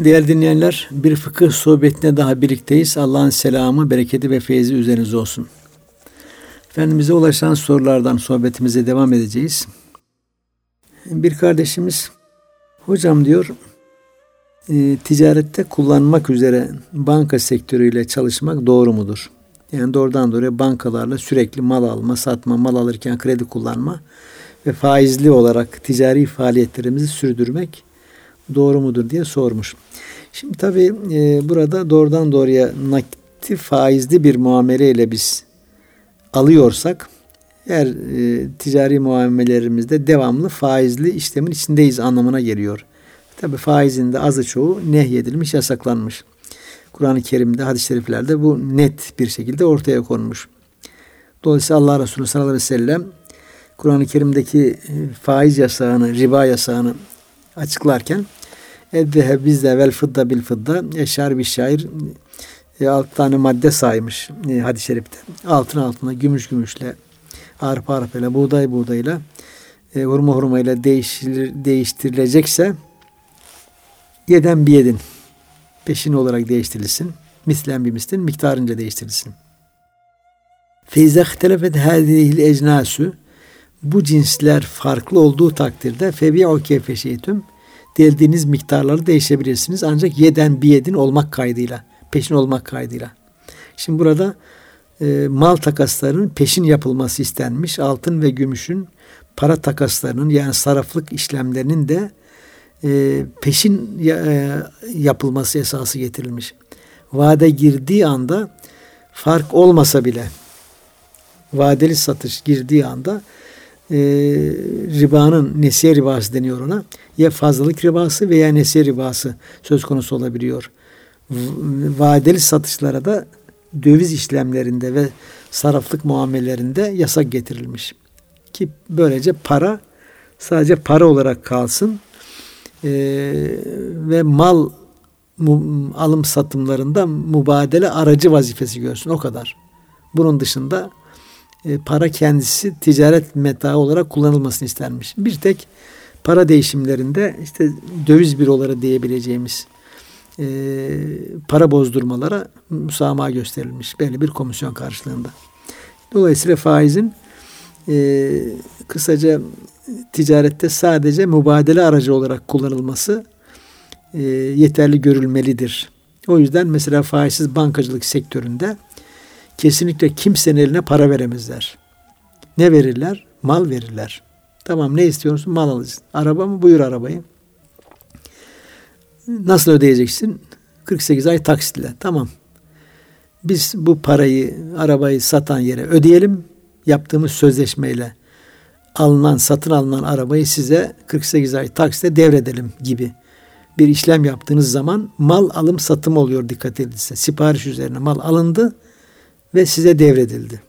Değerli dinleyenler, bir fıkıh sohbetine daha birlikteyiz. Allah'ın selamı, bereketi ve feyzi üzerinize olsun. Efendimiz'e ulaşan sorulardan sohbetimize devam edeceğiz. Bir kardeşimiz, hocam diyor, e, ticarette kullanmak üzere banka sektörüyle çalışmak doğru mudur? Yani doğrudan doğruya bankalarla sürekli mal alma, satma, mal alırken kredi kullanma ve faizli olarak ticari faaliyetlerimizi sürdürmek doğru mudur diye sormuş. Şimdi tabii e, burada doğrudan doğruya nakti faizli bir muameleyle biz alıyorsak her e, ticari muamelerimizde devamlı faizli işlemin içindeyiz anlamına geliyor. Tabi faizin de azı çoğu nehyedilmiş, yasaklanmış. Kur'an-ı Kerim'de, hadis-i şeriflerde bu net bir şekilde ortaya konmuş. Dolayısıyla Allah Resulü sallallahu aleyhi ve sellem Kur'an-ı Kerim'deki e, faiz yasağını, riba yasağını açıklarken Eddehe bizde vel fıdda bil fıdda eşar bir şair e, altı tane madde saymış e, hadis-i şerifte. Altın altına, gümüş gümüşle, arpa arpayla, buğday buğdayla, e, hurma hurmayla değiştir, değiştirilecekse yeden bir yedin. Peşin olarak değiştirilsin. Mislen bir mislin miktarınca değiştirilsin. Feyze ihtelefet hâzihil ecnâsü bu cinsler farklı olduğu takdirde febi'u keyfeşeytüm dilediğiniz miktarları değişebilirsiniz. Ancak yeden bir yedin olmak kaydıyla, peşin olmak kaydıyla. Şimdi burada e, mal takaslarının peşin yapılması istenmiş. Altın ve gümüşün para takaslarının yani saraflık işlemlerinin de e, peşin e, yapılması esası getirilmiş. Vade girdiği anda fark olmasa bile vadeli satış girdiği anda e, ribanın nesiye ribası deniyor ona. Ya fazlalık ribası veya nesiye ribası söz konusu olabiliyor. Vadeli satışlara da döviz işlemlerinde ve saraflık muamellerinde yasak getirilmiş. Ki böylece para sadece para olarak kalsın e, ve mal mu, alım satımlarında mübadele aracı vazifesi görsün. O kadar. Bunun dışında e, para kendisi ticaret metaı olarak kullanılmasını istenmiş. Bir tek para değişimlerinde işte döviz büroları diyebileceğimiz e, para bozdurmalara müsamaha gösterilmiş. Böyle bir komisyon karşılığında. Dolayısıyla faizin e, kısaca ticarette sadece mübadele aracı olarak kullanılması e, yeterli görülmelidir. O yüzden mesela faizsiz bankacılık sektöründe kesinlikle kimsenin eline para veremezler. Ne verirler? Mal verirler. Tamam ne istiyorsun? Mal alacaksın. Araba mı? Buyur arabayı. Nasıl ödeyeceksin? 48 ay taksitle. Tamam. Biz bu parayı, arabayı satan yere ödeyelim. Yaptığımız sözleşmeyle alınan, satın alınan arabayı size 48 ay taksitle devredelim gibi bir işlem yaptığınız zaman mal alım satım oluyor dikkat edilse. Sipariş üzerine mal alındı ve size devredildi.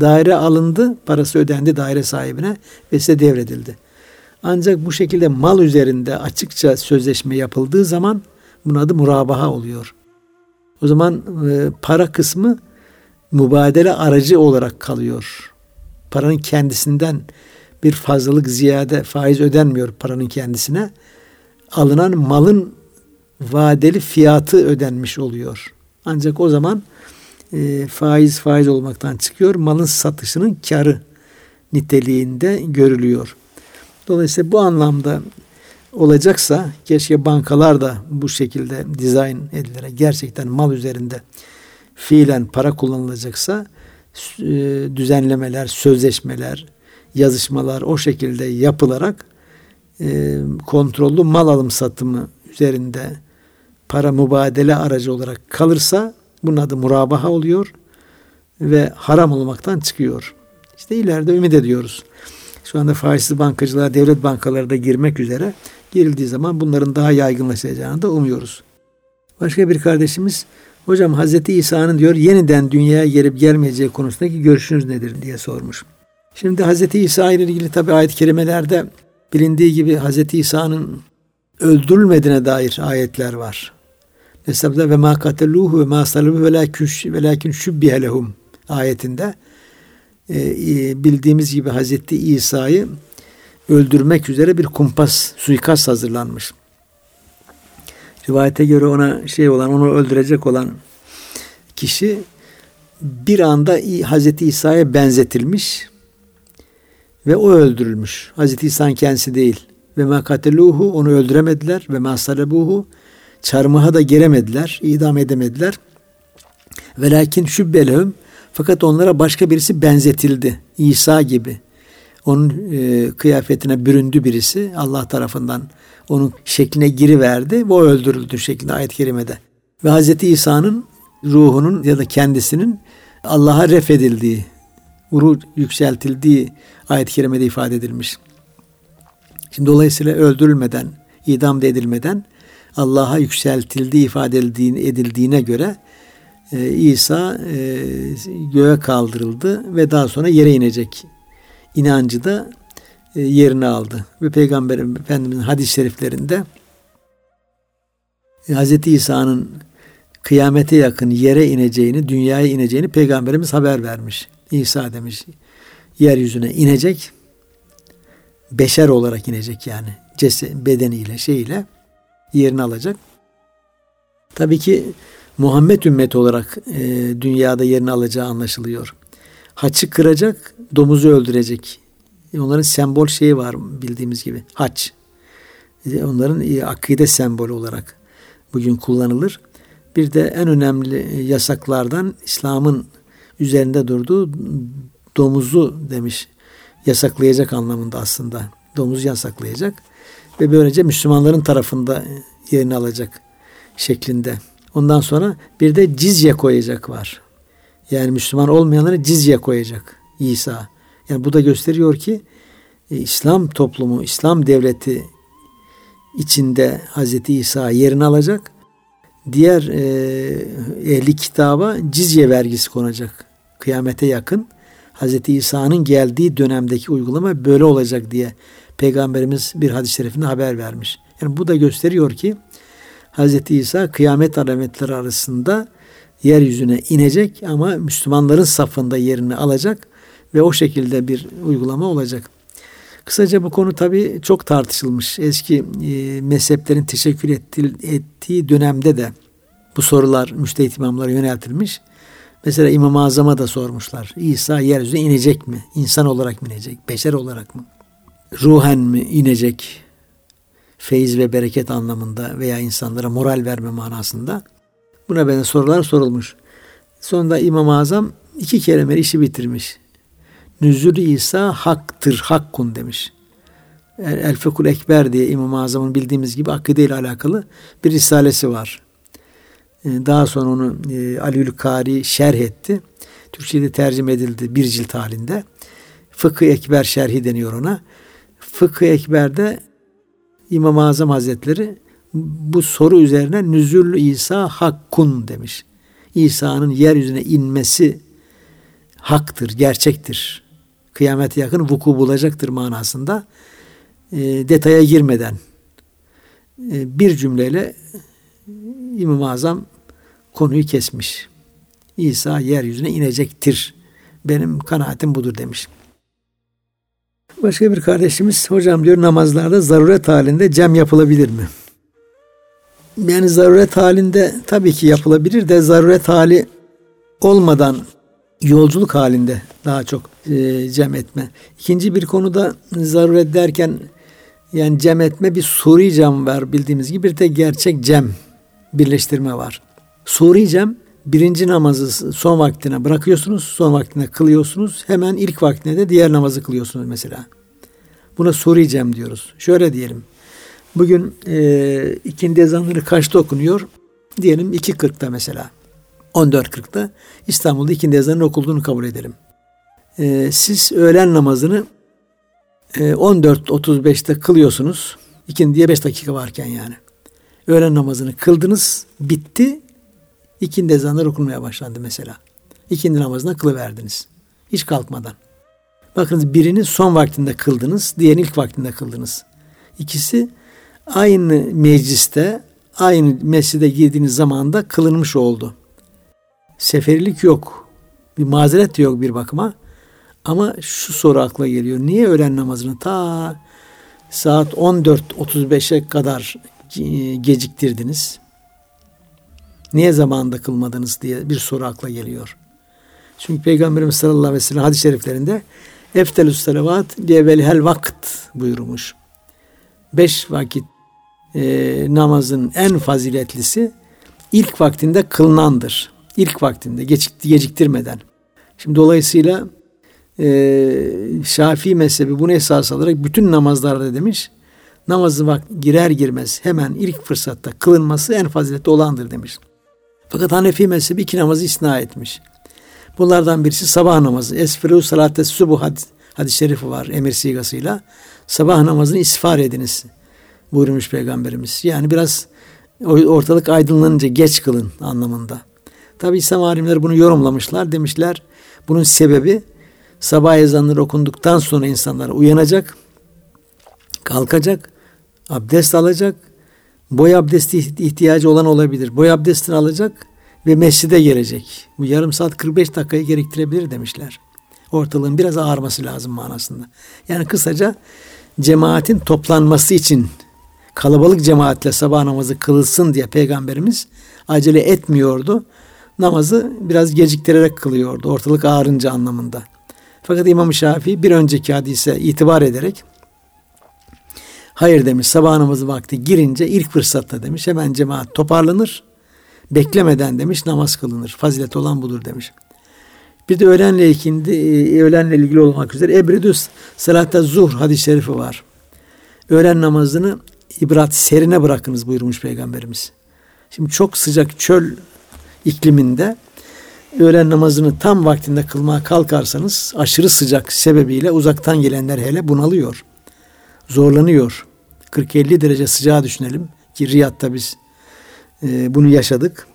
Daire alındı, parası ödendi daire sahibine ve size devredildi. Ancak bu şekilde mal üzerinde açıkça sözleşme yapıldığı zaman bunun adı murabaha oluyor. O zaman e, para kısmı mübadele aracı olarak kalıyor. Paranın kendisinden bir fazlalık ziyade faiz ödenmiyor paranın kendisine. Alınan malın vadeli fiyatı ödenmiş oluyor. Ancak o zaman e, faiz faiz olmaktan çıkıyor. Malın satışının karı niteliğinde görülüyor. Dolayısıyla bu anlamda olacaksa keşke bankalar da bu şekilde dizayn edilerek gerçekten mal üzerinde fiilen para kullanılacaksa e, düzenlemeler, sözleşmeler, yazışmalar o şekilde yapılarak e, kontrollü mal alım satımı üzerinde para mübadele aracı olarak kalırsa bunun adı murabaha oluyor ve haram olmaktan çıkıyor. İşte ileride ümit ediyoruz. Şu anda faizsiz bankacılığa devlet bankaları da girmek üzere girildiği zaman bunların daha yaygınlaşacağını da umuyoruz. Başka bir kardeşimiz hocam Hazreti İsa'nın diyor yeniden dünyaya gelip gelmeyeceği konusundaki görüşünüz nedir diye sormuş. Şimdi Hazreti İsa ile ilgili tabi ayet-i kerimelerde bilindiği gibi Hazreti İsa'nın öldürülmediğine dair ayetler var. Mesela ve ma kateluhu ve ma saluhu ve lakin lehum ayetinde e, e, bildiğimiz gibi Hazreti İsa'yı öldürmek üzere bir kumpas suikast hazırlanmış. Rivayete göre ona şey olan, onu öldürecek olan kişi bir anda Hazreti İsa'ya benzetilmiş ve o öldürülmüş. Hazreti İsa'nın kendisi değil. Ve makateluhu onu öldüremediler ve masalebuhu çarmıha da geremediler, idam edemediler. Ve lakin şübbelehum fakat onlara başka birisi benzetildi. İsa gibi. Onun e, kıyafetine büründü birisi. Allah tarafından onun şekline giriverdi ve o öldürüldü şeklinde ayet-i kerimede. Ve Hz. İsa'nın ruhunun ya da kendisinin Allah'a refedildiği, ruh yükseltildiği ayet-i kerimede ifade edilmiş. Şimdi dolayısıyla öldürülmeden, idam da edilmeden Allah'a yükseltildiği ifade edildiğine göre e, İsa e, göğe kaldırıldı ve daha sonra yere inecek inancı da e, yerini aldı. Ve Peygamber Efendimiz'in hadis-i şeriflerinde e, Hz. İsa'nın kıyamete yakın yere ineceğini, dünyaya ineceğini Peygamberimiz haber vermiş. İsa demiş yeryüzüne inecek beşer olarak inecek yani cesi, bedeniyle şeyle yerini alacak. Tabii ki Muhammed ümmeti olarak e, dünyada yerini alacağı anlaşılıyor. Haçı kıracak, domuzu öldürecek. E, onların sembol şeyi var bildiğimiz gibi. Haç. E, onların e, akide sembolü olarak bugün kullanılır. Bir de en önemli yasaklardan İslam'ın üzerinde durduğu domuzu demiş. Yasaklayacak anlamında aslında. Domuz yasaklayacak ve böylece Müslümanların tarafında yerini alacak şeklinde. Ondan sonra bir de cizye koyacak var. Yani Müslüman olmayanlara cizye koyacak İsa. Yani bu da gösteriyor ki e, İslam toplumu, İslam devleti içinde Hazreti İsa yerini alacak. Diğer e, ehli kitaba cizye vergisi konacak. Kıyamete yakın Hazreti İsa'nın geldiği dönemdeki uygulama böyle olacak diye Peygamberimiz bir hadis-i şerifinde haber vermiş. Yani bu da gösteriyor ki Hz. İsa kıyamet alametleri arasında yeryüzüne inecek ama Müslümanların safında yerini alacak ve o şekilde bir uygulama olacak. Kısaca bu konu tabi çok tartışılmış. Eski e, mezheplerin teşekkür ettiği dönemde de bu sorular müştehit imamlara yöneltilmiş. Mesela İmam-ı Azam'a da sormuşlar. İsa yeryüzüne inecek mi? İnsan olarak mı inecek? Beşer olarak mı? Ruhen mi inecek? feyiz ve bereket anlamında veya insanlara moral verme manasında buna benzer sorular sorulmuş. Sonunda İmam-ı Azam iki kelimeli işi bitirmiş. Nüzül İsa haktır, hakkun demiş. El Fekul Ekber diye İmam-ı Azam'ın bildiğimiz gibi akide ile alakalı bir risalesi var. Ee, daha sonra onu e, Aliül Kari şerh etti. Türkçe'de tercüme edildi bir cilt halinde. Fıkıh Ekber şerhi deniyor ona. Fıkıh Ekber'de İmam-ı Azam Hazretleri bu soru üzerine nüzül İsa hakkun demiş. İsa'nın yeryüzüne inmesi haktır, gerçektir. Kıyamete yakın vuku bulacaktır manasında e, detaya girmeden e, bir cümleyle İmam-ı Azam konuyu kesmiş. İsa yeryüzüne inecektir. Benim kanaatim budur demiş. Başka bir kardeşimiz hocam diyor namazlarda zaruret halinde cem yapılabilir mi? Yani zaruret halinde tabii ki yapılabilir de zaruret hali olmadan yolculuk halinde daha çok e, cem etme. İkinci bir konuda zaruret derken yani cem etme bir suri cem var bildiğimiz gibi bir de gerçek cem birleştirme var. Suri cem birinci namazı son vaktine bırakıyorsunuz, son vaktine kılıyorsunuz. Hemen ilk vaktine de diğer namazı kılıyorsunuz mesela. Buna soracağım diyoruz. Şöyle diyelim. Bugün e, ikindi ezanları kaçta okunuyor? Diyelim 2.40'da mesela. 14.40'da İstanbul'da ikindi ezanının okulduğunu kabul edelim. E, siz öğlen namazını e, 14.35'te kılıyorsunuz. İkindiye 5 dakika varken yani. Öğlen namazını kıldınız, bitti. İkindi ezanları okunmaya başlandı mesela. İkindi namazına kılıverdiniz. Hiç kalkmadan. Bakınız birini son vaktinde kıldınız, diğerini ilk vaktinde kıldınız. İkisi aynı mecliste, aynı mescide girdiğiniz zamanda kılınmış oldu. Seferilik yok. Bir mazeret de yok bir bakıma. Ama şu soru akla geliyor. Niye öğlen namazını ta saat 14.35'e kadar geciktirdiniz? Niye zamanında kılmadınız diye bir soru akla geliyor. Çünkü Peygamberimiz sallallahu aleyhi ve sellem hadis-i şeriflerinde Eftelüs salavat hel vakt buyurmuş. Beş vakit e, namazın en faziletlisi ilk vaktinde kılınandır. İlk vaktinde geciktirmeden. Şimdi dolayısıyla e, Şafii mezhebi bunu esas alarak bütün namazlarda demiş namazı vak girer girmez hemen ilk fırsatta kılınması en faziletli olandır demiş. Fakat Hanefi mezhebi iki namazı isna etmiş. Bunlardan birisi sabah namazı. Esfiru salates subuh hadis, hadis şerifi var emir sigasıyla. Sabah namazını isfar ediniz buyurmuş Peygamberimiz. Yani biraz ortalık aydınlanınca geç kılın anlamında. Tabi İslam alimleri bunu yorumlamışlar. Demişler bunun sebebi sabah ezanları okunduktan sonra insanlar uyanacak, kalkacak, abdest alacak, boy abdesti ihtiyacı olan olabilir. Boy abdestini alacak ve mescide gelecek. Bu yarım saat 45 dakikayı gerektirebilir demişler. Ortalığın biraz ağarması lazım manasında. Yani kısaca cemaatin toplanması için kalabalık cemaatle sabah namazı kılılsın diye peygamberimiz acele etmiyordu. Namazı biraz geciktirerek kılıyordu. Ortalık ağarınca anlamında. Fakat İmam Şafii bir önceki hadise itibar ederek hayır demiş sabah namazı vakti girince ilk fırsatta demiş hemen cemaat toparlanır. Beklemeden demiş namaz kılınır. Fazilet olan budur demiş. Bir de öğlenle ikindi, e, öğlenle ilgili olmak üzere Ebredüs salatta zuhr hadis-i şerifi var. Öğlen namazını ibrat serine bırakınız buyurmuş Peygamberimiz. Şimdi çok sıcak çöl ikliminde öğlen namazını tam vaktinde kılmaya kalkarsanız aşırı sıcak sebebiyle uzaktan gelenler hele bunalıyor. Zorlanıyor. 40-50 derece sıcağı düşünelim ki Riyad'da biz e, bunu yaşadık.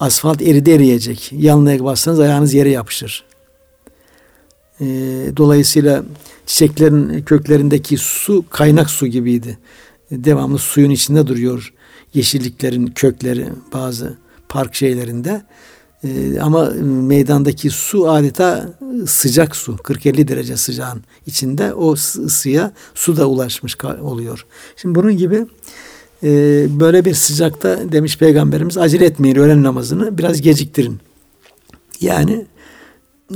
Asfalt eridi eriyecek. Yanına bassanız ayağınız yere yapışır. E, dolayısıyla çiçeklerin köklerindeki su kaynak su gibiydi. devamlı suyun içinde duruyor. Yeşilliklerin kökleri bazı park şeylerinde. Ee, ama meydandaki su adeta sıcak su. 40-50 derece sıcağın içinde o ısıya su da ulaşmış oluyor. Şimdi bunun gibi e, böyle bir sıcakta demiş Peygamberimiz acele etmeyin öğlen namazını biraz geciktirin. Yani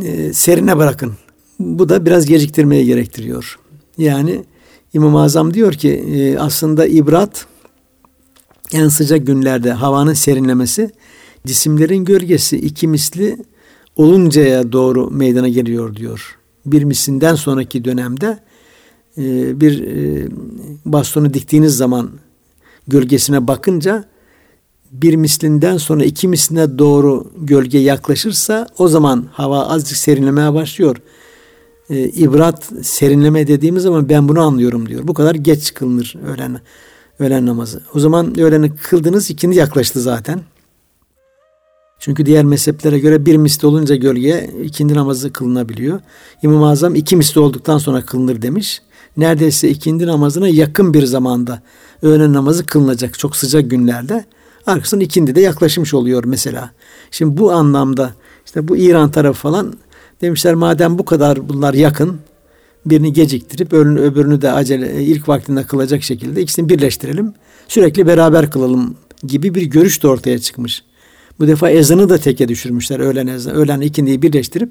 e, serine bırakın. Bu da biraz geciktirmeye gerektiriyor. Yani İmam-ı Azam diyor ki e, aslında ibrat en sıcak günlerde havanın serinlemesi cisimlerin gölgesi iki misli oluncaya doğru meydana geliyor diyor. Bir mislinden sonraki dönemde e, bir e, bastonu diktiğiniz zaman gölgesine bakınca bir mislinden sonra iki misline doğru gölge yaklaşırsa o zaman hava azıcık serinlemeye başlıyor. E, ibrat serinleme dediğimiz zaman ben bunu anlıyorum diyor. Bu kadar geç kılınır öğlen öğlen namazı. O zaman öğleni kıldınız ikindi yaklaştı zaten. Çünkü diğer mezheplere göre bir misli olunca gölge ikindi namazı kılınabiliyor. İmam-ı Azam iki misli olduktan sonra kılınır demiş. Neredeyse ikindi namazına yakın bir zamanda öğlen namazı kılınacak çok sıcak günlerde. Arkasından ikindi de yaklaşmış oluyor mesela. Şimdi bu anlamda işte bu İran tarafı falan demişler madem bu kadar bunlar yakın birini geciktirip öbürünü, de acele ilk vaktinde kılacak şekilde ikisini birleştirelim. Sürekli beraber kılalım gibi bir görüş de ortaya çıkmış. Bu defa ezanı da teke düşürmüşler öğlen ezan. Öğlen ikindiyi birleştirip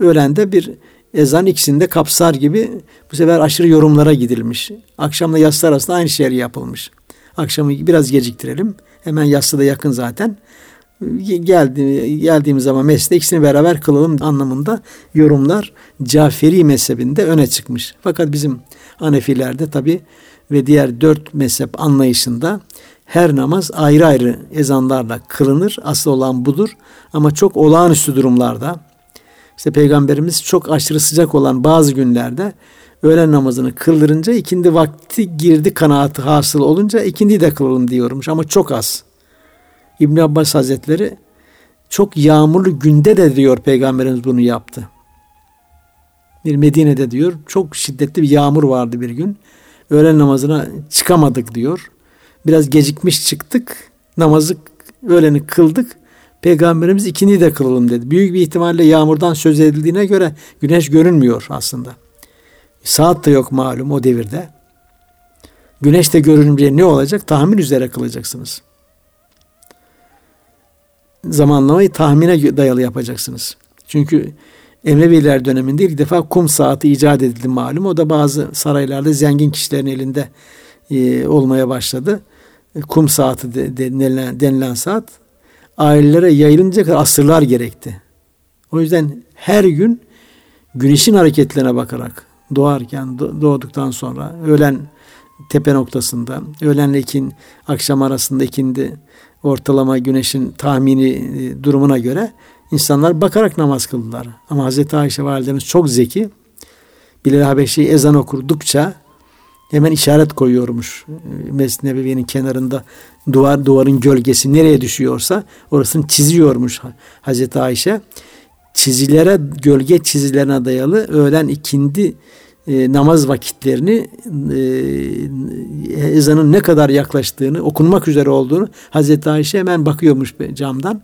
öğlende bir ezan ikisini de kapsar gibi bu sefer aşırı yorumlara gidilmiş. Akşamla yatsı arasında aynı şey yapılmış. Akşamı biraz geciktirelim. Hemen yatsı da yakın zaten. Geldi, geldiğimiz zaman mesle ikisini beraber kılalım anlamında yorumlar Caferi mezhebinde öne çıkmış. Fakat bizim Hanefilerde tabi ve diğer dört mezhep anlayışında her namaz ayrı ayrı ezanlarla kılınır. Asıl olan budur. Ama çok olağanüstü durumlarda işte Peygamberimiz çok aşırı sıcak olan bazı günlerde öğlen namazını kıldırınca ikindi vakti girdi kanaatı hasıl olunca ikindi de kılalım diyormuş ama çok az. İbn Abbas Hazretleri çok yağmurlu günde de diyor Peygamberimiz bunu yaptı. Bir Medine'de diyor çok şiddetli bir yağmur vardı bir gün. Öğlen namazına çıkamadık diyor. Biraz gecikmiş çıktık. Namazı öğleni kıldık. Peygamberimiz ikini de kılalım dedi. Büyük bir ihtimalle yağmurdan söz edildiğine göre güneş görünmüyor aslında. Saat de yok malum o devirde. Güneş de görününce ne olacak? Tahmin üzere kılacaksınız. Zamanlamayı tahmine dayalı yapacaksınız. Çünkü Emeviler döneminde ilk defa kum saati icat edildi malum. O da bazı saraylarda zengin kişilerin elinde e, olmaya başladı. E, kum saati de, denilen, denilen saat ailelere yayılınca kadar asırlar gerekti. O yüzden her gün güneşin hareketlerine bakarak doğarken doğduktan sonra öğlen tepe noktasında öğlenle ikin akşam arasında ikindi ortalama güneşin tahmini e, durumuna göre insanlar bakarak namaz kıldılar. Ama Hazreti Ayşe validemiz çok zeki. Bilal Habeşi ezan okurdukça hemen işaret koyuyormuş. Mescid-i kenarında duvar duvarın gölgesi nereye düşüyorsa orasını çiziyormuş Hazreti Ayşe. Çizilere, gölge çizilerine dayalı öğlen ikindi e, namaz vakitlerini e, ezanın ne kadar yaklaştığını, okunmak üzere olduğunu Hazreti Ayşe hemen bakıyormuş camdan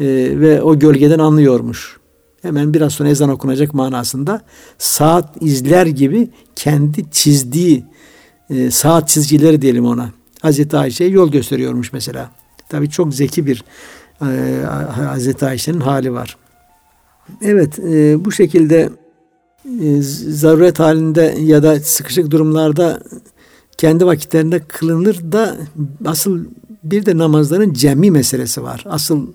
e, ve o gölgeden anlıyormuş. Hemen biraz sonra ezan okunacak manasında saat izler gibi kendi çizdiği e, saat çizgileri diyelim ona. Hazreti Ayşe'ye yol gösteriyormuş mesela. Tabii çok zeki bir e, Hazreti Ayşe'nin hali var. Evet e, bu şekilde e, zaruret halinde ya da sıkışık durumlarda kendi vakitlerinde kılınır da asıl bir de namazların cemi meselesi var. Asıl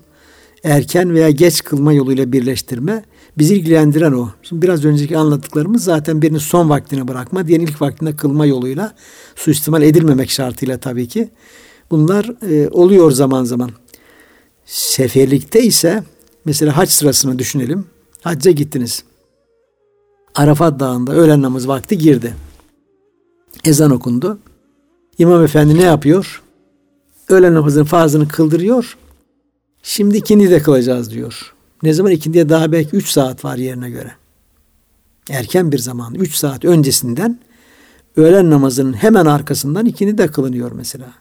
erken veya geç kılma yoluyla birleştirme bizi ilgilendiren o. Şimdi biraz önceki anlattıklarımız zaten birini son vaktine bırakma, diğerini ilk vaktinde kılma yoluyla suistimal edilmemek şartıyla tabii ki. Bunlar e, oluyor zaman zaman. Seferlikte ise mesela hac sırasını düşünelim. Hacca gittiniz. Arafat Dağı'nda öğlen namaz vakti girdi. Ezan okundu. İmam Efendi ne yapıyor? Öğlen namazının farzını kıldırıyor. Şimdi ikindi de kılacağız diyor. Ne zaman ikindiye daha belki 3 saat var yerine göre. Erken bir zaman 3 saat öncesinden öğlen namazının hemen arkasından ikindi de kılınıyor mesela.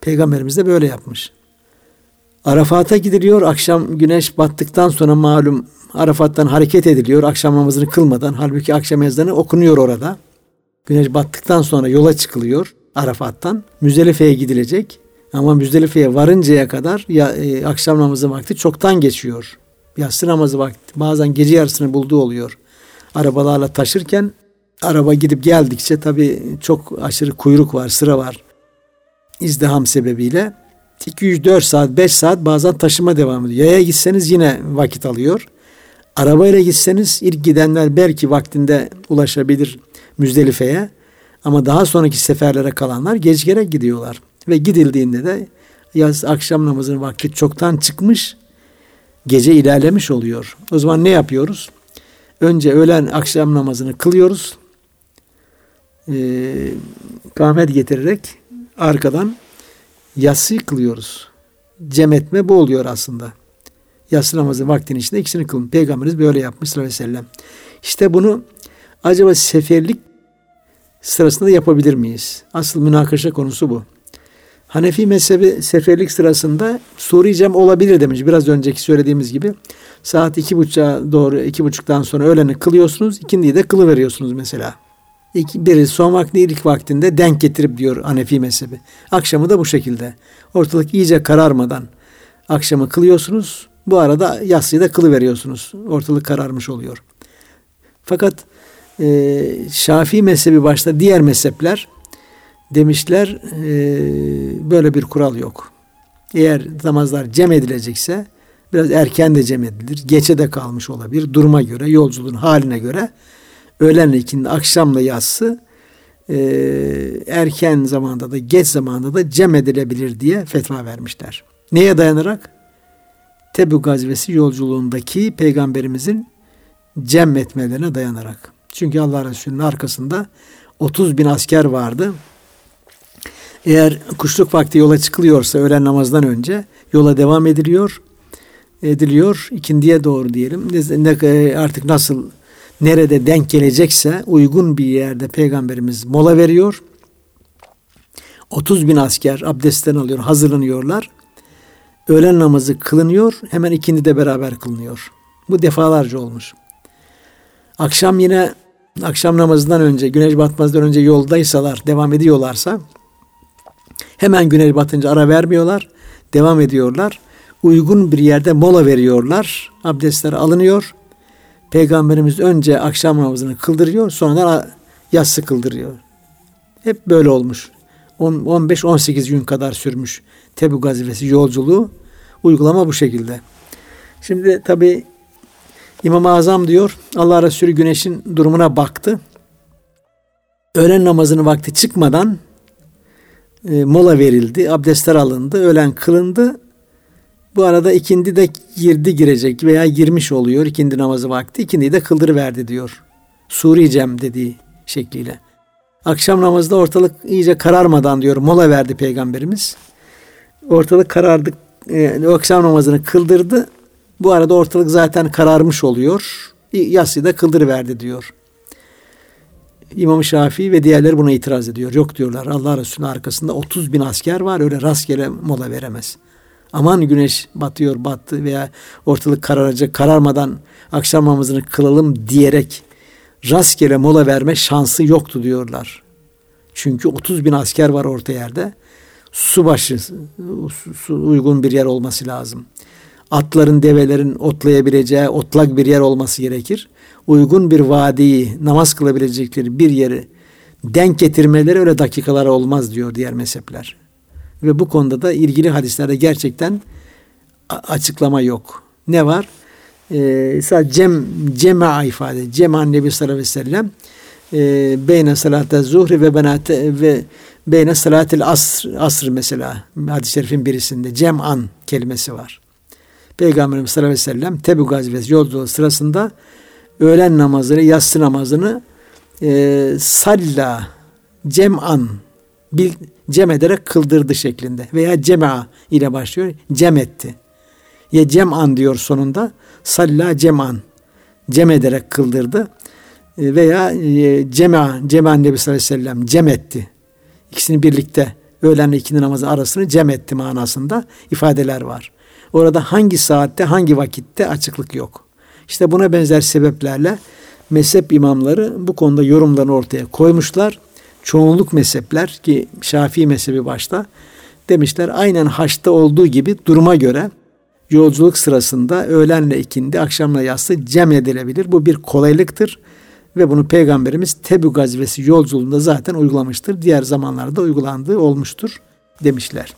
Peygamberimiz de böyle yapmış. Arafat'a gidiliyor. Akşam güneş battıktan sonra malum Arafat'tan hareket ediliyor akşam namazını kılmadan. Halbuki akşam ezanı okunuyor orada. Güneş battıktan sonra yola çıkılıyor Arafat'tan. Müzdelife'ye gidilecek. Ama Müzdelife'ye varıncaya kadar ya, e, akşam namazı vakti çoktan geçiyor. Yatsı namazı vakti bazen gece yarısını bulduğu oluyor. Arabalarla taşırken araba gidip geldikçe tabii çok aşırı kuyruk var, sıra var. İzdiham sebebiyle 204 saat, 5 saat bazen taşıma devam ediyor. Yaya gitseniz yine vakit alıyor. Arabayla gitseniz ilk gidenler belki vaktinde ulaşabilir Müzdelife'ye. Ama daha sonraki seferlere kalanlar gecikere gidiyorlar. Ve gidildiğinde de yaz akşam namazının vakti çoktan çıkmış, gece ilerlemiş oluyor. O zaman ne yapıyoruz? Önce öğlen akşam namazını kılıyoruz. Ee, kahmet getirerek arkadan yatsı kılıyoruz. Cem etme bu oluyor aslında. Yatsı namazı vaktinin içinde ikisini kılın. Peygamberimiz böyle yapmış sallallahu aleyhi ve sellem. İşte bunu acaba seferlik sırasında yapabilir miyiz? Asıl münakaşa konusu bu. Hanefi mezhebi seferlik sırasında suri cem olabilir demiş. Biraz önceki söylediğimiz gibi. Saat iki buçuğa doğru iki buçuktan sonra öğleni kılıyorsunuz. ikindiyi de kılı veriyorsunuz mesela. İki, biri son vakti ilk vaktinde denk getirip diyor Hanefi mezhebi. Akşamı da bu şekilde. Ortalık iyice kararmadan akşamı kılıyorsunuz. Bu arada yatsıyı da kılı veriyorsunuz. Ortalık kararmış oluyor. Fakat e, Şafii mezhebi başta diğer mezhepler demişler e, böyle bir kural yok. Eğer namazlar cem edilecekse biraz erken de cem edilir. Geçe de kalmış olabilir. Duruma göre, yolculuğun haline göre öğlenle ikindi, akşamla yatsı e, erken zamanda da geç zamanda da cem edilebilir diye fetva vermişler. Neye dayanarak? Tebük gazvesi yolculuğundaki peygamberimizin cem etmelerine dayanarak. Çünkü Allah Resulü'nün arkasında 30 bin asker vardı. Eğer kuşluk vakti yola çıkılıyorsa öğlen namazdan önce yola devam ediliyor. Ediliyor ikindiye doğru diyelim. Ne, artık nasıl nerede denk gelecekse uygun bir yerde peygamberimiz mola veriyor. 30 bin asker abdestten alıyor, hazırlanıyorlar. Öğlen namazı kılınıyor, hemen ikindi de beraber kılınıyor. Bu defalarca olmuş. Akşam yine akşam namazından önce, güneş batmazdan önce yoldaysalar, devam ediyorlarsa hemen güneş batınca ara vermiyorlar, devam ediyorlar. Uygun bir yerde mola veriyorlar. Abdestler alınıyor. Peygamberimiz önce akşam namazını kıldırıyor, sonra yatsı kıldırıyor. Hep böyle olmuş. 15-18 gün kadar sürmüş Tebük gazivesi yolculuğu. Uygulama bu şekilde. Şimdi tabi İmam-ı Azam diyor Allah Resulü güneşin durumuna baktı. Öğlen namazının vakti çıkmadan e, mola verildi. Abdestler alındı. Öğlen kılındı. Bu arada ikindi de girdi girecek veya girmiş oluyor ikindi namazı vakti. İkindiyi de kıldırıverdi diyor. Suri dediği şekliyle. Akşam namazda ortalık iyice kararmadan diyor mola verdi peygamberimiz. Ortalık karardı. E, akşam namazını kıldırdı. Bu arada ortalık zaten kararmış oluyor. Yatsıyı da kıldırıverdi diyor. İmam Şafii ve diğerleri buna itiraz ediyor. Yok diyorlar Allah Resulü'nün arkasında 30 bin asker var öyle rastgele mola veremez. Aman güneş batıyor battı veya ortalık kararacak kararmadan akşam namazını kılalım diyerek rastgele mola verme şansı yoktu diyorlar. Çünkü 30 bin asker var orta yerde. Su başı su, uygun bir yer olması lazım. Atların, develerin otlayabileceği otlak bir yer olması gerekir. Uygun bir vadiyi, namaz kılabilecekleri bir yeri denk getirmeleri öyle dakikalara olmaz diyor diğer mezhepler. Ve bu konuda da ilgili hadislerde gerçekten açıklama yok. Ne var? Ee, sadece cem, cema ifade. Cema Nebi sallallahu aleyhi ve sellem e, beyne salatel zuhri ve benate ve beyne salatil asr, asr mesela hadis-i şerifin birisinde cem'an kelimesi var. Peygamberimiz sallallahu aleyhi ve sellem Tebük gazvesi yolculuğu sırasında öğlen namazını, yatsı namazını e, salla cem'an bil, cem ederek kıldırdı şeklinde veya cema ile başlıyor. Cem etti. Ya cem'an diyor sonunda. Salla cem'an. Cem ederek kıldırdı. E, veya e, cema, cema Nebi sallallahu aleyhi ve sellem cem etti. İkisini birlikte öğlenle ikindi namazı arasını cem etti manasında ifadeler var. Orada hangi saatte, hangi vakitte açıklık yok. İşte buna benzer sebeplerle mezhep imamları bu konuda yorumlarını ortaya koymuşlar. Çoğunluk mezhepler ki Şafii mezhebi başta demişler aynen haçta olduğu gibi duruma göre yolculuk sırasında öğlenle ikindi, akşamla yatsı cem edilebilir. Bu bir kolaylıktır ve bunu Peygamberimiz Tebük gazvesi yolculuğunda zaten uygulamıştır. Diğer zamanlarda uygulandığı olmuştur demişler.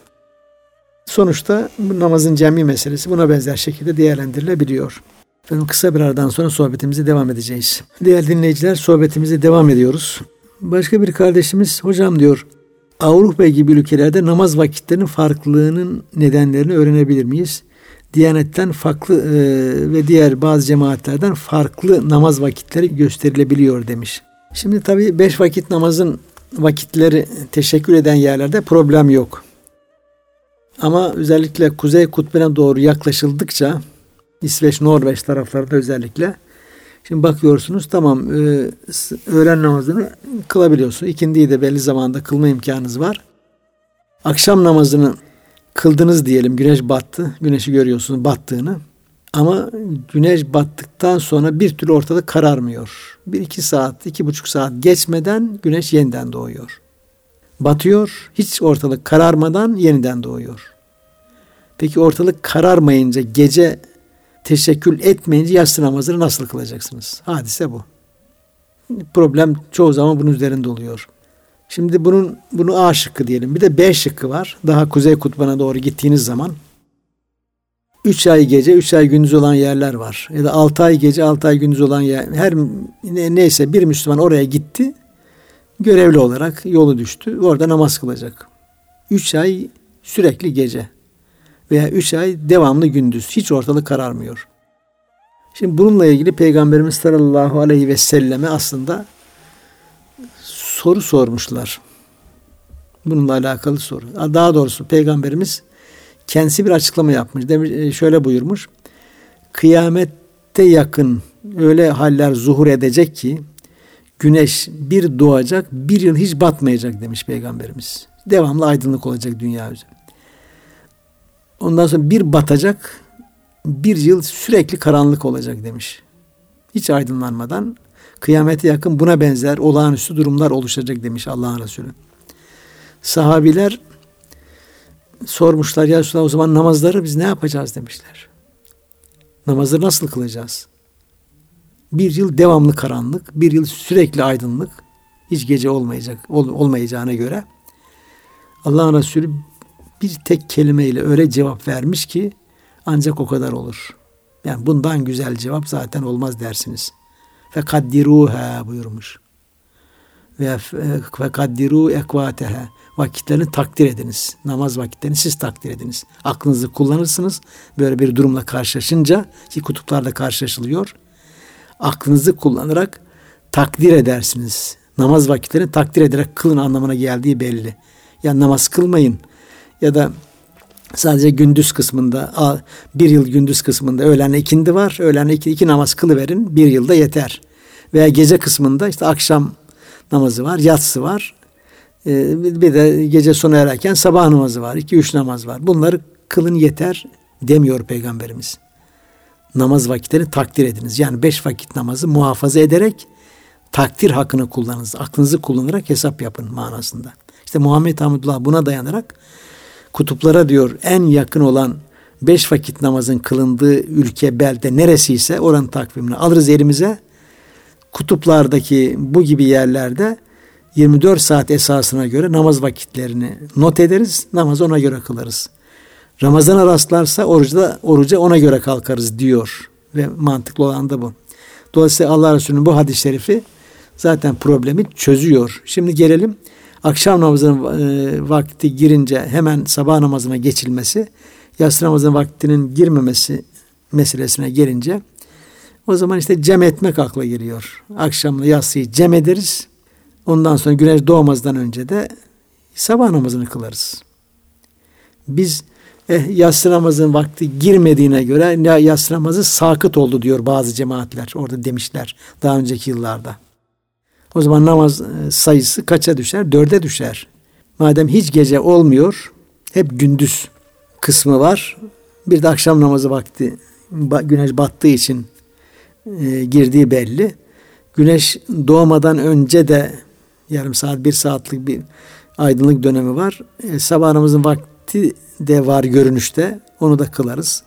Sonuçta bu namazın cemi meselesi buna benzer şekilde değerlendirilebiliyor. Efendim kısa bir aradan sonra sohbetimizi devam edeceğiz. Değerli dinleyiciler sohbetimizi devam ediyoruz. Başka bir kardeşimiz hocam diyor Avrupa gibi ülkelerde namaz vakitlerinin farklılığının nedenlerini öğrenebilir miyiz? Diyanetten farklı e, ve diğer bazı cemaatlerden farklı namaz vakitleri gösterilebiliyor demiş. Şimdi tabii beş vakit namazın vakitleri teşekkür eden yerlerde problem yok. Ama özellikle Kuzey Kutbu'na doğru yaklaşıldıkça İsveç, Norveç taraflarında özellikle şimdi bakıyorsunuz tamam e, öğlen namazını kılabiliyorsun. İkindiyi de belli zamanda kılma imkanınız var. Akşam namazını kıldınız diyelim güneş battı. Güneşi görüyorsunuz battığını. Ama güneş battıktan sonra bir türlü ortada kararmıyor. Bir iki saat, iki buçuk saat geçmeden güneş yeniden doğuyor. Batıyor, hiç ortalık kararmadan yeniden doğuyor. Peki ortalık kararmayınca, gece teşekkül etmeyince yatsı namazını nasıl kılacaksınız? Hadise bu. Problem çoğu zaman bunun üzerinde oluyor. Şimdi bunun bunu A şıkkı diyelim. Bir de B şıkkı var. Daha kuzey kutbuna doğru gittiğiniz zaman 3 ay gece, 3 ay gündüz olan yerler var. Ya da 6 ay gece, 6 ay gündüz olan yer. Her neyse bir Müslüman oraya gitti. Görevli olarak yolu düştü. Orada namaz kılacak. 3 ay sürekli gece veya 3 ay devamlı gündüz. Hiç ortalık kararmıyor. Şimdi bununla ilgili Peygamberimiz sallallahu aleyhi ve selleme aslında soru sormuşlar. Bununla alakalı soru. Daha doğrusu Peygamberimiz kendisi bir açıklama yapmış. Demiş, e, şöyle buyurmuş. Kıyamette yakın öyle haller zuhur edecek ki güneş bir doğacak bir yıl hiç batmayacak demiş Peygamberimiz. Devamlı aydınlık olacak dünya üzerinde. Ondan sonra bir batacak bir yıl sürekli karanlık olacak demiş. Hiç aydınlanmadan kıyamete yakın buna benzer olağanüstü durumlar oluşacak demiş Allah'ın Resulü. Sahabiler sormuşlar ya Resulallah o zaman namazları biz ne yapacağız demişler. Namazı nasıl kılacağız? Bir yıl devamlı karanlık, bir yıl sürekli aydınlık, hiç gece olmayacak ol, olmayacağına göre Allah'ın Resulü bir tek kelimeyle öyle cevap vermiş ki ancak o kadar olur. Yani bundan güzel cevap zaten olmaz dersiniz. Fekaddiruha buyurmuş. Ve fekaddiru ekvateha vakitlerini takdir ediniz. Namaz vakitlerini siz takdir ediniz. Aklınızı kullanırsınız. Böyle bir durumla karşılaşınca ki kutuplarla karşılaşılıyor. Aklınızı kullanarak takdir edersiniz. Namaz vakitlerini takdir ederek kılın anlamına geldiği belli. Yani namaz kılmayın ya da sadece gündüz kısmında bir yıl gündüz kısmında öğlenle ikindi var. Öğlenle iki, iki namaz kılıverin bir yılda yeter. Veya gece kısmında işte akşam namazı var, yatsı var. Ee, bir de gece sonu ererken sabah namazı var. iki üç namaz var. Bunları kılın yeter demiyor Peygamberimiz. Namaz vakitlerini takdir ediniz. Yani beş vakit namazı muhafaza ederek takdir hakkını kullanınız. Aklınızı kullanarak hesap yapın manasında. İşte Muhammed Hamdullah buna dayanarak kutuplara diyor en yakın olan beş vakit namazın kılındığı ülke, belde neresiyse oranın takvimini alırız elimize. Kutuplardaki bu gibi yerlerde 24 saat esasına göre namaz vakitlerini not ederiz. Namaz ona göre kılarız. Ramazana rastlarsa oruçta, oruca ona göre kalkarız diyor. Ve mantıklı olan da bu. Dolayısıyla Allah Resulü'nün bu hadis-i şerifi zaten problemi çözüyor. Şimdi gelelim akşam namazının e, vakti girince hemen sabah namazına geçilmesi, yatsı namazının vaktinin girmemesi meselesine gelince o zaman işte cem etmek akla geliyor. Akşamla yatsıyı cem ederiz. Ondan sonra güneş doğmazdan önce de sabah namazını kılarız. Biz eh, yatsı namazın vakti girmediğine göre yatsı namazı sakıt oldu diyor bazı cemaatler. Orada demişler daha önceki yıllarda. O zaman namaz e, sayısı kaça düşer? Dörde düşer. Madem hiç gece olmuyor, hep gündüz kısmı var. Bir de akşam namazı vakti güneş battığı için e, girdiği belli. Güneş doğmadan önce de yarım saat, bir saatlik bir aydınlık dönemi var. E, sabah namazın vakti de var görünüşte. Onu da kılarız.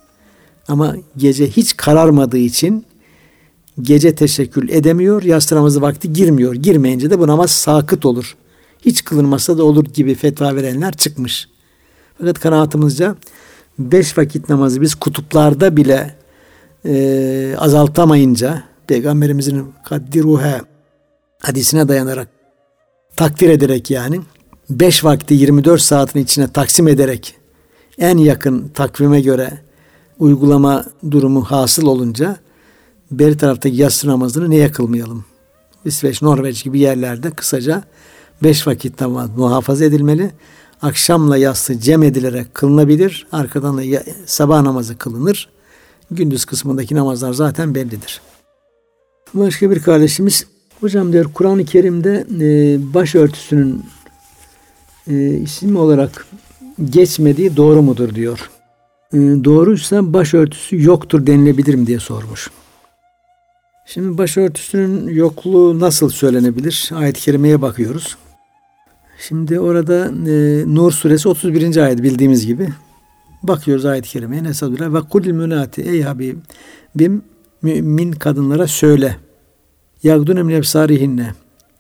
Ama gece hiç kararmadığı için gece teşekkül edemiyor. Yatsı namazı vakti girmiyor. Girmeyince de bu namaz sakıt olur. Hiç kılınmasa da olur gibi fetva verenler çıkmış. Fakat kanaatimizce beş vakit namazı biz kutuplarda bile e, azaltamayınca Peygamberimizin kaddiruhe hadisine dayanarak takdir ederek yani beş vakti 24 saatin içine taksim ederek en yakın takvime göre uygulama durumu hasıl olunca beri taraftaki yatsı namazını niye kılmayalım? İsveç, Norveç gibi yerlerde kısaca beş vakit namaz muhafaza edilmeli. Akşamla yatsı cem edilerek kılınabilir. Arkadan da sabah namazı kılınır. Gündüz kısmındaki namazlar zaten bellidir. Başka bir kardeşimiz hocam diyor Kur'an-ı Kerim'de e, başörtüsünün e, isim olarak geçmediği doğru mudur diyor. E, doğruysa başörtüsü yoktur denilebilir mi diye sormuş. Şimdi başörtüsünün yokluğu nasıl söylenebilir? Ayet-i kerimeye bakıyoruz. Şimdi orada e, Nur suresi 31. ayet bildiğimiz gibi bakıyoruz ayet-i kerimeye ne sadura ve kulil münati ey habibim mümin kadınlara söyle yagdun emneb sarihinne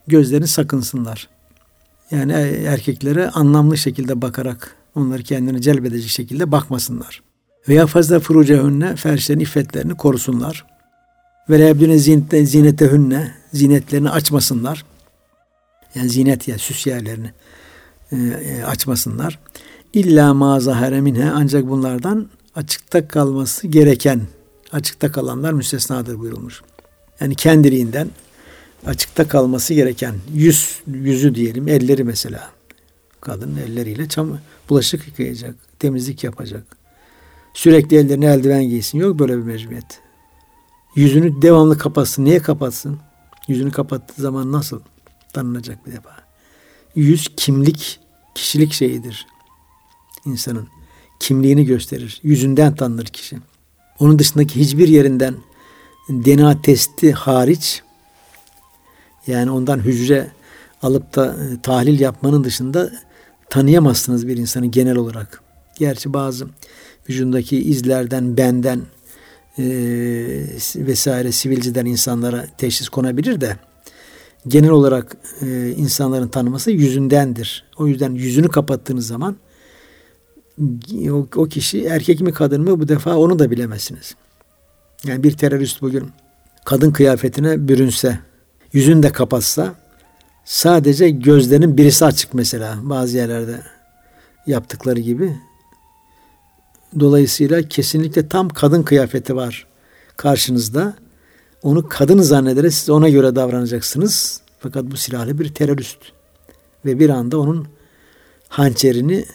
gözlerini sakınsınlar. Yani erkeklere anlamlı şekilde bakarak onları kendine celbedecek şekilde bakmasınlar. Veya fazla furucehünne ferşlerin iffetlerini korusunlar. Ve lebdüne zinete, zinetehünne zinetlerini açmasınlar. Yani zinet ya süs yerlerini e, e, açmasınlar. İlla ma minhe ancak bunlardan açıkta kalması gereken açıkta kalanlar müstesnadır buyurulmuş. Yani kendiliğinden açıkta kalması gereken yüz yüzü diyelim elleri mesela kadın elleriyle çam bulaşık yıkayacak, temizlik yapacak. Sürekli ellerine eldiven giysin. Yok böyle bir mecburiyet. Yüzünü devamlı kapatsın. Niye kapatsın? Yüzünü kapattığı zaman nasıl tanınacak bir defa? Yüz kimlik, kişilik şeyidir. İnsanın kimliğini gösterir. Yüzünden tanınır kişi. Onun dışındaki hiçbir yerinden DNA testi hariç Yani ondan hücre alıp da e, tahlil yapmanın dışında tanıyamazsınız bir insanı genel olarak. Gerçi bazı vücudundaki izlerden, benden e, vesaire sivilciden insanlara teşhis konabilir de genel olarak e, insanların tanıması yüzündendir. O yüzden yüzünü kapattığınız zaman o, o kişi erkek mi kadın mı bu defa onu da bilemezsiniz. Yani bir terörist bugün kadın kıyafetine bürünse, yüzünü de kapatsa sadece gözlerinin birisi açık mesela bazı yerlerde yaptıkları gibi. Dolayısıyla kesinlikle tam kadın kıyafeti var karşınızda. Onu kadın zannederek siz ona göre davranacaksınız. Fakat bu silahlı bir terörist. Ve bir anda onun hançerini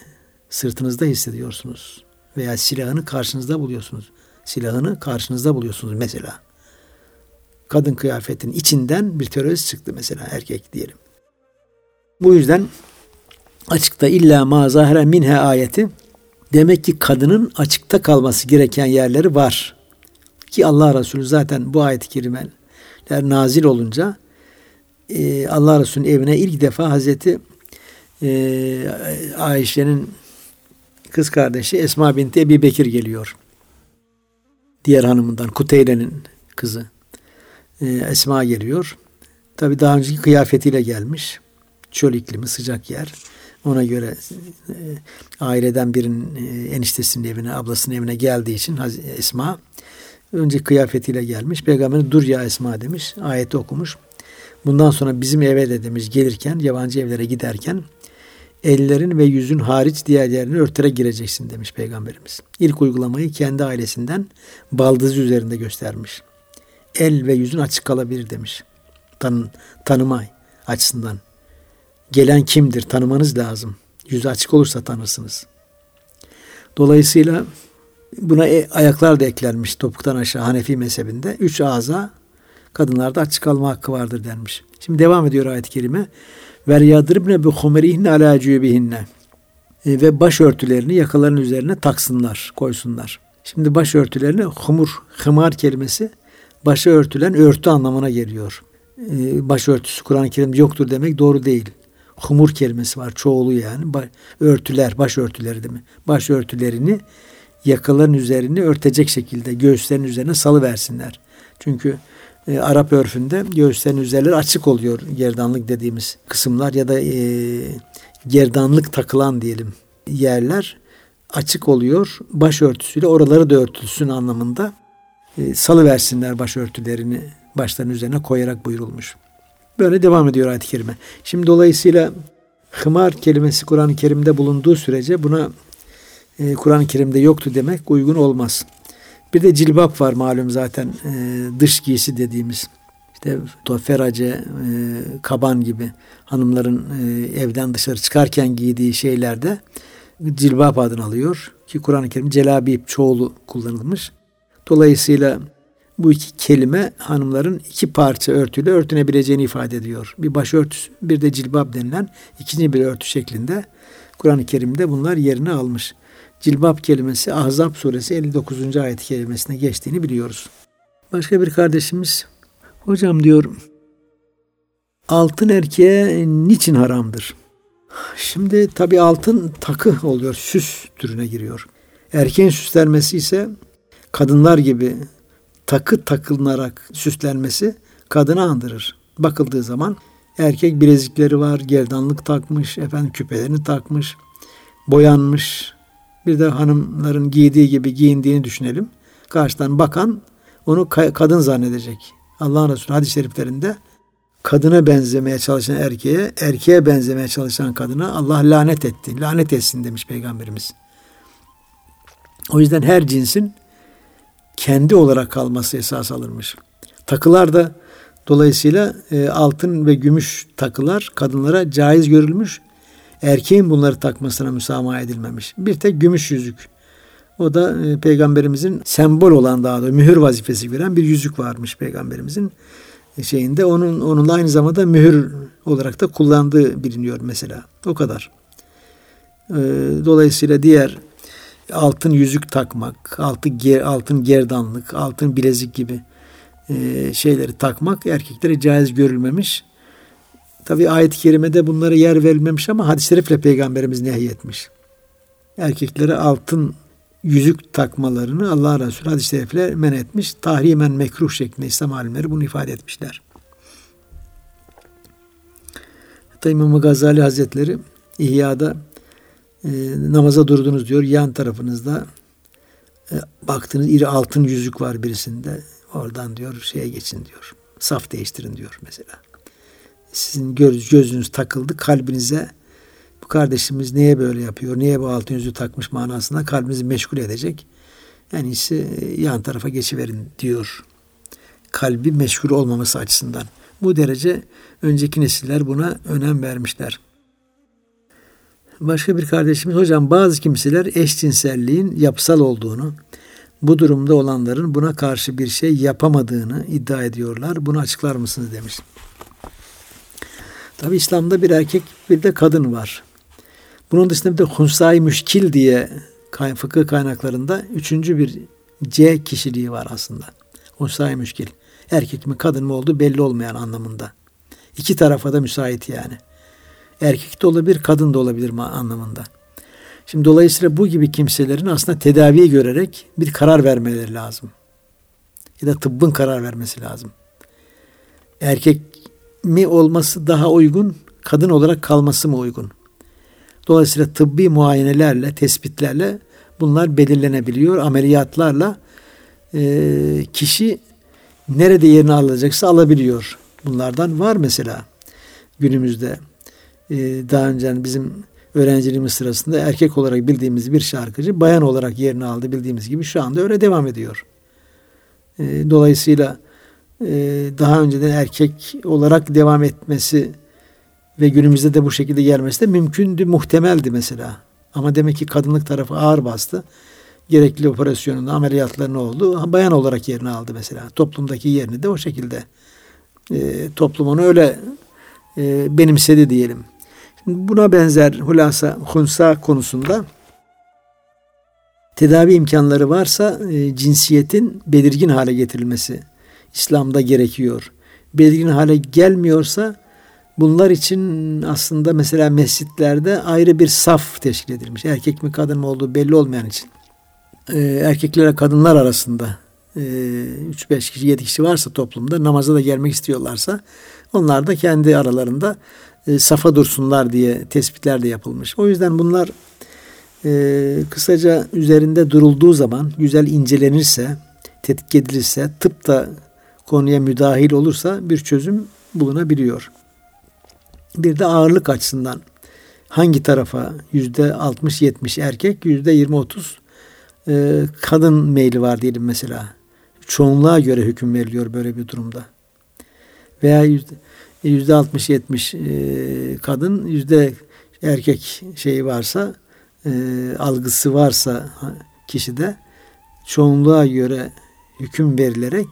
sırtınızda hissediyorsunuz. Veya silahını karşınızda buluyorsunuz. Silahını karşınızda buluyorsunuz mesela. Kadın kıyafetin içinden bir terörist çıktı mesela erkek diyelim. Bu yüzden açıkta illa ma zahire minhe ayeti demek ki kadının açıkta kalması gereken yerleri var. Ki Allah Resulü zaten bu ayet-i kerimeler nazil olunca e, Allah Resulü'nün evine ilk defa Hazreti e, Ayşe'nin kız kardeşi Esma binti Ebi Bekir geliyor. Diğer hanımından Kuteyle'nin kızı. E, Esma geliyor. Tabi daha önceki kıyafetiyle gelmiş. Çöl iklimi, sıcak yer. Ona göre e, aileden birinin e, eniştesinin evine, ablasının evine geldiği için Esma önce kıyafetiyle gelmiş. Peygamber dur ya Esma demiş. Ayeti okumuş. Bundan sonra bizim eve de demiş gelirken, yabancı evlere giderken ellerin ve yüzün hariç diğer yerine örtere gireceksin demiş Peygamberimiz. İlk uygulamayı kendi ailesinden baldızı üzerinde göstermiş. El ve yüzün açık kalabilir demiş. Tan tanıma açısından. Gelen kimdir tanımanız lazım. Yüzü açık olursa tanırsınız. Dolayısıyla buna e, ayaklar da eklenmiş topuktan aşağı Hanefi mezhebinde. Üç ağza kadınlarda açık kalma hakkı vardır denmiş. Şimdi devam ediyor ayet-i kerime. Ve yadribne bi humerihinne ala cübihinne. E, ve başörtülerini yakaların üzerine taksınlar, koysunlar. Şimdi başörtülerini humur, hımar kelimesi başı örtülen örtü anlamına geliyor. E, başörtüsü Kur'an-ı Kerim'de yoktur demek doğru değil. Humur kelimesi var çoğulu yani. Örtüler, başörtüleri değil mi? Başörtülerini yakaların üzerini örtecek şekilde göğüslerin üzerine salı versinler. Çünkü e, Arap örfünde göğüslerin üzerleri açık oluyor gerdanlık dediğimiz kısımlar ya da e, gerdanlık takılan diyelim yerler açık oluyor. Başörtüsüyle oraları da örtülsün anlamında e, salı versinler başörtülerini başlarının üzerine koyarak buyurulmuş. Böyle devam ediyor ayet-i kerime. Şimdi dolayısıyla hımar kelimesi Kur'an-ı Kerim'de bulunduğu sürece buna e, Kur'an-ı Kerim'de yoktu demek uygun olmaz. Bir de cilbap var malum zaten e, dış giysi dediğimiz. İşte ferace, e, kaban gibi hanımların e, evden dışarı çıkarken giydiği şeylerde cilbap adını alıyor. Ki Kur'an-ı Kerim celabip çoğulu kullanılmış. Dolayısıyla bu iki kelime hanımların iki parça örtüyle örtünebileceğini ifade ediyor. Bir başörtüsü bir de cilbap denilen ikinci bir örtü şeklinde Kur'an-ı Kerim'de bunlar yerini almış cilbap kelimesi Ahzab suresi 59. ayet kelimesine geçtiğini biliyoruz. Başka bir kardeşimiz hocam diyor altın erkeğe niçin haramdır? Şimdi tabi altın takı oluyor, süs türüne giriyor. Erkeğin süslenmesi ise kadınlar gibi takı takılınarak süslenmesi kadını andırır. Bakıldığı zaman erkek bilezikleri var, gerdanlık takmış, efendim küpelerini takmış, boyanmış, bir de hanımların giydiği gibi giyindiğini düşünelim. Karşıdan bakan onu kadın zannedecek. Allah'ın Resulü hadis-i şeriflerinde kadına benzemeye çalışan erkeğe, erkeğe benzemeye çalışan kadına Allah lanet etti. Lanet etsin demiş Peygamberimiz. O yüzden her cinsin kendi olarak kalması esas alınmış. Takılar da dolayısıyla e, altın ve gümüş takılar kadınlara caiz görülmüş erkeğin bunları takmasına müsamaha edilmemiş. Bir tek gümüş yüzük. O da e, peygamberimizin sembol olan daha da mühür vazifesi gören bir yüzük varmış peygamberimizin şeyinde. Onun onunla aynı zamanda mühür olarak da kullandığı biliniyor mesela. O kadar. E, dolayısıyla diğer altın yüzük takmak, altın ger, altın gerdanlık, altın bilezik gibi e, şeyleri takmak erkeklere caiz görülmemiş. Tabi ayet-i kerimede bunlara yer verilmemiş ama hadis-i şerifle peygamberimiz nehyetmiş. Erkeklere altın yüzük takmalarını Allah Resulü hadis-i şerifle men etmiş. Tahrimen mekruh şeklinde İslam alimleri bunu ifade etmişler. Hatta İmam Gazali Hazretleri İhya'da e, namaza durdunuz diyor. Yan tarafınızda e, baktığınız iri altın yüzük var birisinde. Oradan diyor şeye geçin diyor. Saf değiştirin diyor mesela. Sizin göz, gözünüz takıldı kalbinize bu kardeşimiz niye böyle yapıyor, niye bu altın yüzüğü takmış manasında kalbinizi meşgul edecek. En iyisi e, yan tarafa geçiverin diyor. Kalbi meşgul olmaması açısından. Bu derece önceki nesiller buna önem vermişler. Başka bir kardeşimiz hocam bazı kimseler eşcinselliğin yapısal olduğunu, bu durumda olanların buna karşı bir şey yapamadığını iddia ediyorlar. Bunu açıklar mısınız demiş. Tabi İslam'da bir erkek bir de kadın var. Bunun dışında bir de hunsai müşkil diye fıkıh kaynaklarında üçüncü bir C kişiliği var aslında. Hunsai müşkil. Erkek mi kadın mı olduğu belli olmayan anlamında. İki tarafa da müsait yani. Erkek de olabilir, kadın da olabilir anlamında. Şimdi dolayısıyla bu gibi kimselerin aslında tedaviyi görerek bir karar vermeleri lazım. Ya da tıbbın karar vermesi lazım. Erkek mi olması daha uygun, kadın olarak kalması mı uygun? Dolayısıyla tıbbi muayenelerle, tespitlerle bunlar belirlenebiliyor. Ameliyatlarla e, kişi nerede yerini alacaksa alabiliyor. Bunlardan var mesela günümüzde. E, daha önce bizim öğrenciliğimiz sırasında erkek olarak bildiğimiz bir şarkıcı bayan olarak yerini aldı bildiğimiz gibi şu anda öyle devam ediyor. E, dolayısıyla e, daha önceden erkek olarak devam etmesi ve günümüzde de bu şekilde gelmesi de mümkündü, muhtemeldi mesela. Ama demek ki kadınlık tarafı ağır bastı. Gerekli operasyonun ameliyatlarını oldu. Bayan olarak yerini aldı mesela. Toplumdaki yerini de o şekilde e, toplum onu öyle e, benimsedi diyelim. Buna benzer hulasa hunsa konusunda tedavi imkanları varsa e, cinsiyetin belirgin hale getirilmesi İslam'da gerekiyor. Belirgin hale gelmiyorsa bunlar için aslında mesela mescitlerde ayrı bir saf teşkil edilmiş. Erkek mi kadın mı olduğu belli olmayan için. E, erkeklere kadınlar arasında 3-5 e, kişi 7 kişi varsa toplumda namaza da gelmek istiyorlarsa onlar da kendi aralarında e, safa dursunlar diye tespitler de yapılmış. O yüzden bunlar e, kısaca üzerinde durulduğu zaman güzel incelenirse, tetkik edilirse, tıp da konuya müdahil olursa bir çözüm bulunabiliyor. Bir de ağırlık açısından hangi tarafa yüzde 60-70 erkek, yüzde 20-30 e, kadın meyli var diyelim mesela. Çoğunluğa göre hüküm veriliyor böyle bir durumda. Veya yüzde yüzde 60-70 e, kadın, yüzde erkek şeyi varsa, e, algısı varsa kişide çoğunluğa göre hüküm verilerek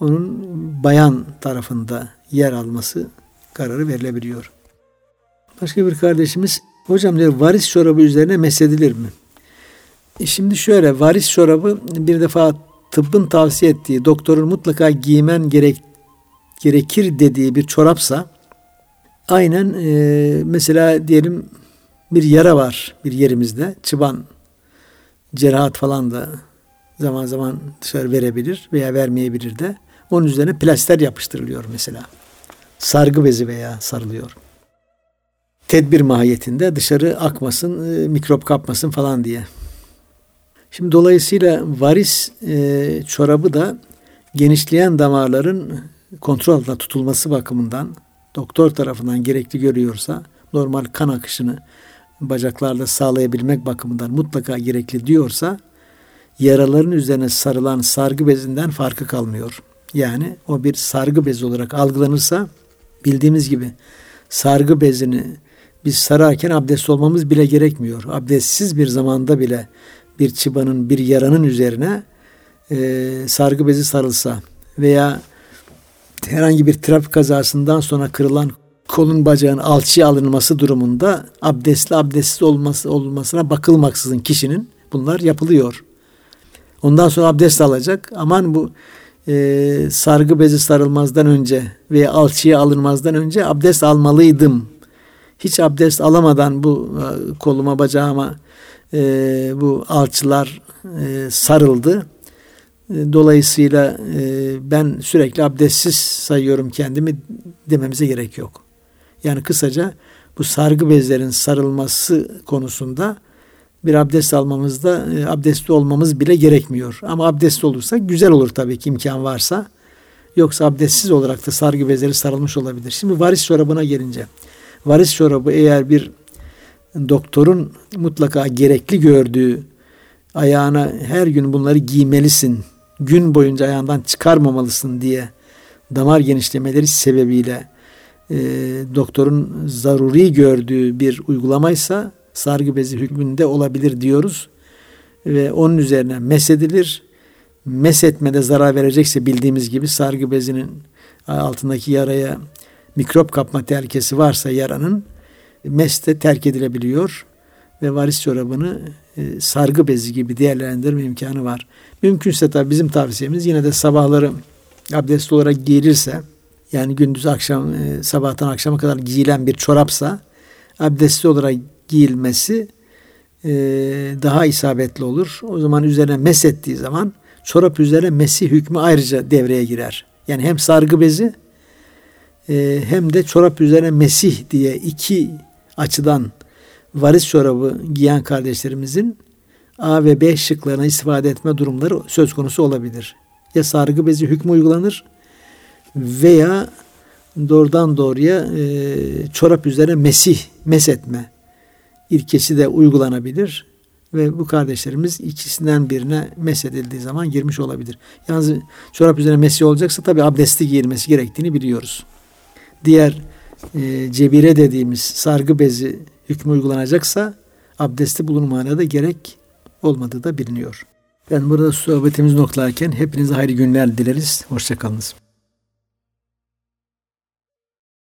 onun bayan tarafında yer alması kararı verilebiliyor. Başka bir kardeşimiz, hocam diyor varis çorabı üzerine mesedilir mi? E şimdi şöyle, varis çorabı bir defa tıbbın tavsiye ettiği, doktorun mutlaka giymen gerek gerekir dediği bir çorapsa aynen e, mesela diyelim bir yara var bir yerimizde çıban cerrahat falan da zaman zaman dışarı verebilir veya vermeyebilir de onun üzerine plaster yapıştırılıyor mesela. Sargı bezi veya sarılıyor. Tedbir mahiyetinde dışarı akmasın, e, mikrop kapmasın falan diye. Şimdi dolayısıyla varis e, çorabı da genişleyen damarların kontrol altında tutulması bakımından doktor tarafından gerekli görüyorsa normal kan akışını bacaklarla sağlayabilmek bakımından mutlaka gerekli diyorsa yaraların üzerine sarılan sargı bezinden farkı kalmıyor. Yani o bir sargı bezi olarak algılanırsa bildiğimiz gibi sargı bezini biz sararken abdest olmamız bile gerekmiyor. Abdestsiz bir zamanda bile bir çıbanın, bir yaranın üzerine e, sargı bezi sarılsa veya herhangi bir trafik kazasından sonra kırılan kolun bacağın alçıya alınması durumunda abdestli abdestsiz olması olmasına bakılmaksızın kişinin bunlar yapılıyor. Ondan sonra abdest alacak. Aman bu e, sargı bezi sarılmazdan önce veya alçıya alınmazdan önce abdest almalıydım. Hiç abdest alamadan bu e, koluma bacağıma e, bu alçılar e, sarıldı. E, dolayısıyla e, ben sürekli abdestsiz sayıyorum kendimi dememize gerek yok. Yani kısaca bu sargı bezlerin sarılması konusunda bir abdest almamızda e, abdestli olmamız bile gerekmiyor. Ama abdestli olursa güzel olur tabii ki imkan varsa. Yoksa abdestsiz olarak da sargı bezleri sarılmış olabilir. Şimdi varis çorabına gelince. Varis çorabı eğer bir doktorun mutlaka gerekli gördüğü ayağına her gün bunları giymelisin, gün boyunca ayağından çıkarmamalısın diye damar genişlemeleri sebebiyle e, doktorun zaruri gördüğü bir uygulamaysa sargı bezi hükmünde olabilir diyoruz. Ve onun üzerine mesedilir. Mesetmede zarar verecekse bildiğimiz gibi sargı bezinin altındaki yaraya mikrop kapma tehlikesi varsa yaranın meste terk edilebiliyor ve varis çorabını e, sargı bezi gibi değerlendirme imkanı var. Mümkünse tabi bizim tavsiyemiz yine de sabahları abdestli olarak giyilirse yani gündüz akşam e, sabahtan akşama kadar giyilen bir çorapsa abdestli olarak giyilmesi e, daha isabetli olur. O zaman üzerine mes ettiği zaman çorap üzerine mesi hükmü ayrıca devreye girer. Yani hem sargı bezi hem de çorap üzerine mesih diye iki açıdan varis çorabı giyen kardeşlerimizin A ve B şıklarına istifade etme durumları söz konusu olabilir. Ya sargı bezi hükmü uygulanır veya doğrudan doğruya e, çorap üzerine mesih, mes etme ilkesi de uygulanabilir ve bu kardeşlerimiz ikisinden birine mesedildiği zaman girmiş olabilir. Yalnız çorap üzerine mesih olacaksa tabi abdestli giyilmesi gerektiğini biliyoruz. Diğer e, cebire dediğimiz sargı bezi hükmü uygulanacaksa abdesti bulunmana da gerek olmadığı da biliniyor. Ben burada sohbetimizi noktalarken hepinize hayırlı günler dileriz. Hoşçakalınız.